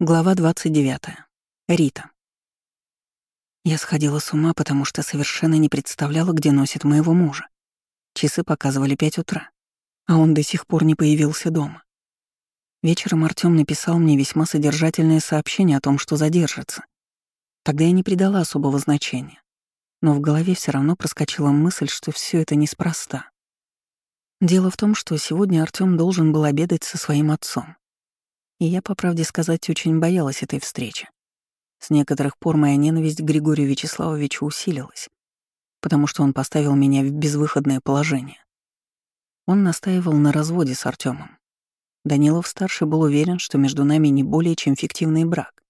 Глава 29. Рита. Я сходила с ума, потому что совершенно не представляла, где носит моего мужа. Часы показывали пять утра, а он до сих пор не появился дома. Вечером Артём написал мне весьма содержательное сообщение о том, что задержится. Тогда я не придала особого значения, но в голове все равно проскочила мысль, что все это неспроста. Дело в том, что сегодня Артём должен был обедать со своим отцом. И я, по правде сказать, очень боялась этой встречи. С некоторых пор моя ненависть к Григорию Вячеславовичу усилилась, потому что он поставил меня в безвыходное положение. Он настаивал на разводе с Артемом. Данилов-старший был уверен, что между нами не более чем фиктивный брак,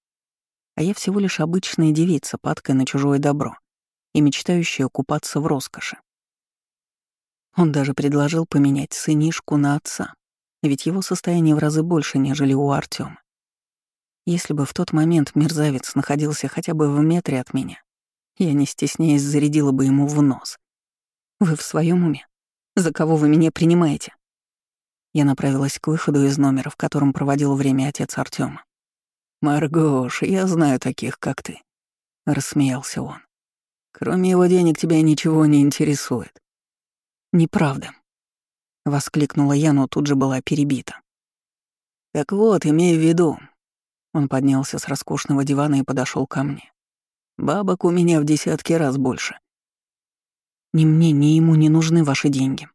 а я всего лишь обычная девица, падкая на чужое добро и мечтающая купаться в роскоши. Он даже предложил поменять сынишку на отца, ведь его состояние в разы больше, нежели у Артема. Если бы в тот момент мерзавец находился хотя бы в метре от меня, я, не стесняясь, зарядила бы ему в нос. «Вы в своем уме? За кого вы меня принимаете?» Я направилась к выходу из номера, в котором проводил время отец Артема. «Маргош, я знаю таких, как ты», — рассмеялся он. «Кроме его денег тебя ничего не интересует». «Неправда», — воскликнула я, но тут же была перебита. «Так вот, имея в виду...» Он поднялся с роскошного дивана и подошел ко мне. «Бабок у меня в десятки раз больше». «Ни мне, ни ему не нужны ваши деньги.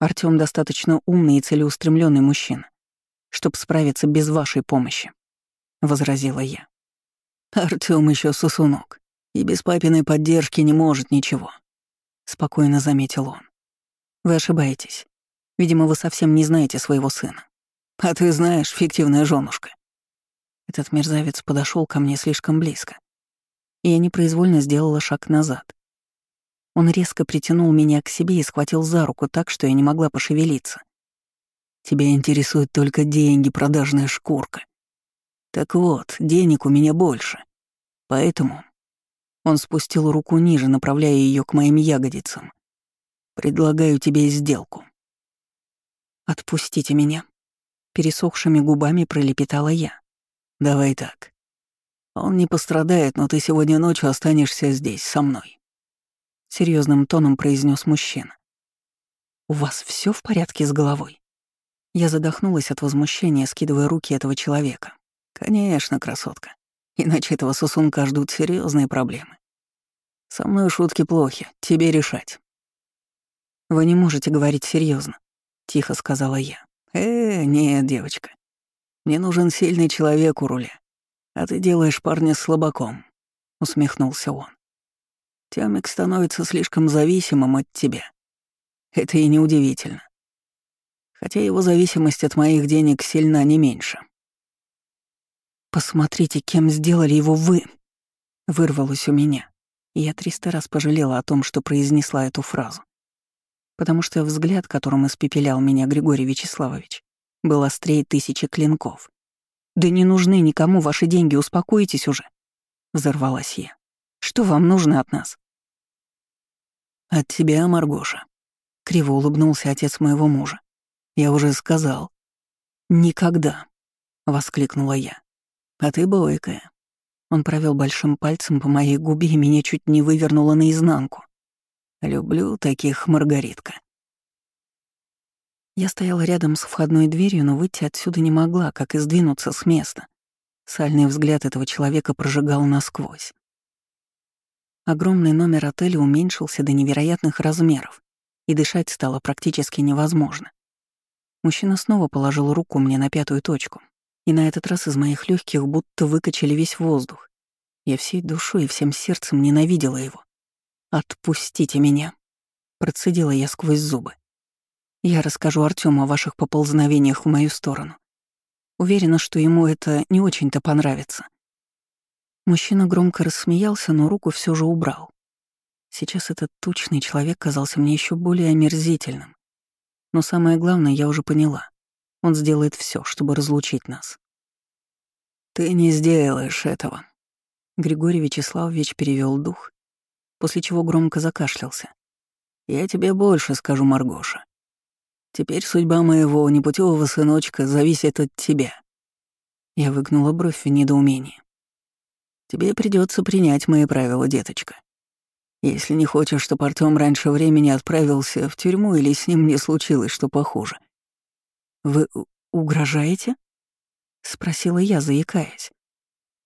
Артём достаточно умный и целеустремленный мужчина, чтобы справиться без вашей помощи», — возразила я. «Артём еще сосунок, и без папиной поддержки не может ничего», — спокойно заметил он. «Вы ошибаетесь. Видимо, вы совсем не знаете своего сына. А ты знаешь, фиктивная женушка. Этот мерзавец подошел ко мне слишком близко. И я непроизвольно сделала шаг назад. Он резко притянул меня к себе и схватил за руку так, что я не могла пошевелиться. Тебя интересуют только деньги, продажная шкурка. Так вот, денег у меня больше. Поэтому он спустил руку ниже, направляя ее к моим ягодицам. Предлагаю тебе сделку. «Отпустите меня», — пересохшими губами пролепетала я. «Давай так. Он не пострадает, но ты сегодня ночью останешься здесь, со мной», — серьезным тоном произнес мужчина. «У вас все в порядке с головой?» Я задохнулась от возмущения, скидывая руки этого человека. «Конечно, красотка. Иначе этого сосунка ждут серьезные проблемы. Со мной шутки плохи, тебе решать». «Вы не можете говорить серьезно тихо сказала я. «Э, нет, девочка. Мне нужен сильный человек у руля. А ты делаешь парня слабаком», — усмехнулся он. «Тёмик становится слишком зависимым от тебя. Это и неудивительно. Хотя его зависимость от моих денег сильна не меньше». «Посмотрите, кем сделали его вы!» — вырвалось у меня. Я триста раз пожалела о том, что произнесла эту фразу потому что взгляд, которым испепелял меня Григорий Вячеславович, был острее тысячи клинков. «Да не нужны никому ваши деньги, успокойтесь уже!» — взорвалась я. «Что вам нужно от нас?» «От тебя, Маргоша», — криво улыбнулся отец моего мужа. «Я уже сказал». «Никогда», — воскликнула я. «А ты бойкая». Он провел большим пальцем по моей губе и меня чуть не вывернуло наизнанку. Люблю таких, Маргаритка. Я стояла рядом с входной дверью, но выйти отсюда не могла, как и сдвинуться с места. Сальный взгляд этого человека прожигал насквозь. Огромный номер отеля уменьшился до невероятных размеров, и дышать стало практически невозможно. Мужчина снова положил руку мне на пятую точку, и на этот раз из моих легких будто выкачали весь воздух. Я всей душой и всем сердцем ненавидела его. «Отпустите меня», — процедила я сквозь зубы. «Я расскажу Артему о ваших поползновениях в мою сторону. Уверена, что ему это не очень-то понравится». Мужчина громко рассмеялся, но руку все же убрал. Сейчас этот тучный человек казался мне еще более омерзительным. Но самое главное, я уже поняла. Он сделает все, чтобы разлучить нас. «Ты не сделаешь этого». Григорий Вячеславович перевел дух после чего громко закашлялся. «Я тебе больше скажу, Маргоша. Теперь судьба моего непутевого сыночка зависит от тебя». Я выгнула бровь в недоумении. «Тебе придется принять мои правила, деточка. Если не хочешь, чтобы Артём раньше времени отправился в тюрьму или с ним не случилось что похуже». «Вы угрожаете?» — спросила я, заикаясь.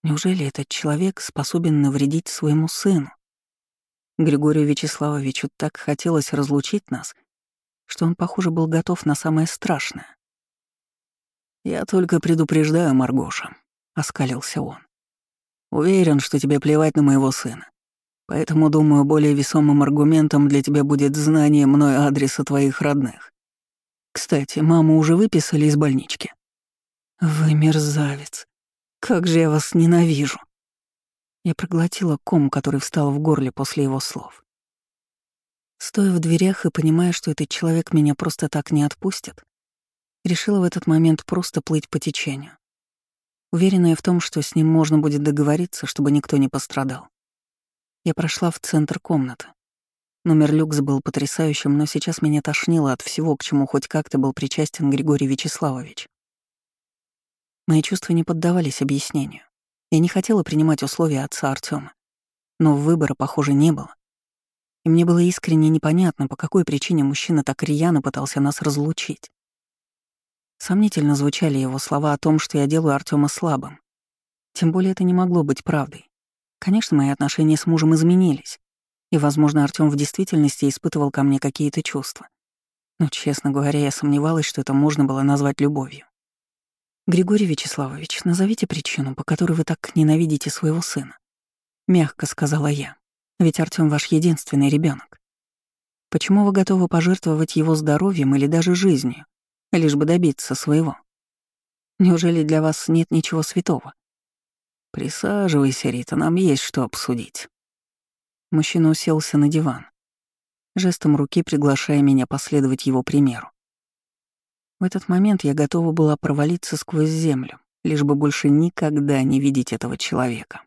«Неужели этот человек способен навредить своему сыну?» Григорию Вячеславовичу так хотелось разлучить нас, что он, похоже, был готов на самое страшное. «Я только предупреждаю, Маргоша», — оскалился он. «Уверен, что тебе плевать на моего сына. Поэтому, думаю, более весомым аргументом для тебя будет знание мной адреса твоих родных. Кстати, маму уже выписали из больнички». «Вы мерзавец. Как же я вас ненавижу!» Я проглотила ком, который встал в горле после его слов. Стоя в дверях и понимая, что этот человек меня просто так не отпустит, Решила в этот момент просто плыть по течению. Уверенная в том, что с ним можно будет договориться, чтобы никто не пострадал. Я прошла в центр комнаты. Номер люкс был потрясающим, но сейчас меня тошнило от всего, к чему хоть как-то был причастен Григорий Вячеславович. Мои чувства не поддавались объяснению. Я не хотела принимать условия отца Артема, но выбора, похоже, не было. И мне было искренне непонятно, по какой причине мужчина так рьяно пытался нас разлучить. Сомнительно звучали его слова о том, что я делаю Артема слабым. Тем более это не могло быть правдой. Конечно, мои отношения с мужем изменились, и, возможно, Артём в действительности испытывал ко мне какие-то чувства. Но, честно говоря, я сомневалась, что это можно было назвать любовью. «Григорий Вячеславович, назовите причину, по которой вы так ненавидите своего сына», — мягко сказала я. «Ведь Артём ваш единственный ребенок. Почему вы готовы пожертвовать его здоровьем или даже жизнью, лишь бы добиться своего. Неужели для вас нет ничего святого? Присаживайся, Рита, нам есть что обсудить. Мужчина уселся на диван, жестом руки приглашая меня последовать его примеру. В этот момент я готова была провалиться сквозь землю, лишь бы больше никогда не видеть этого человека.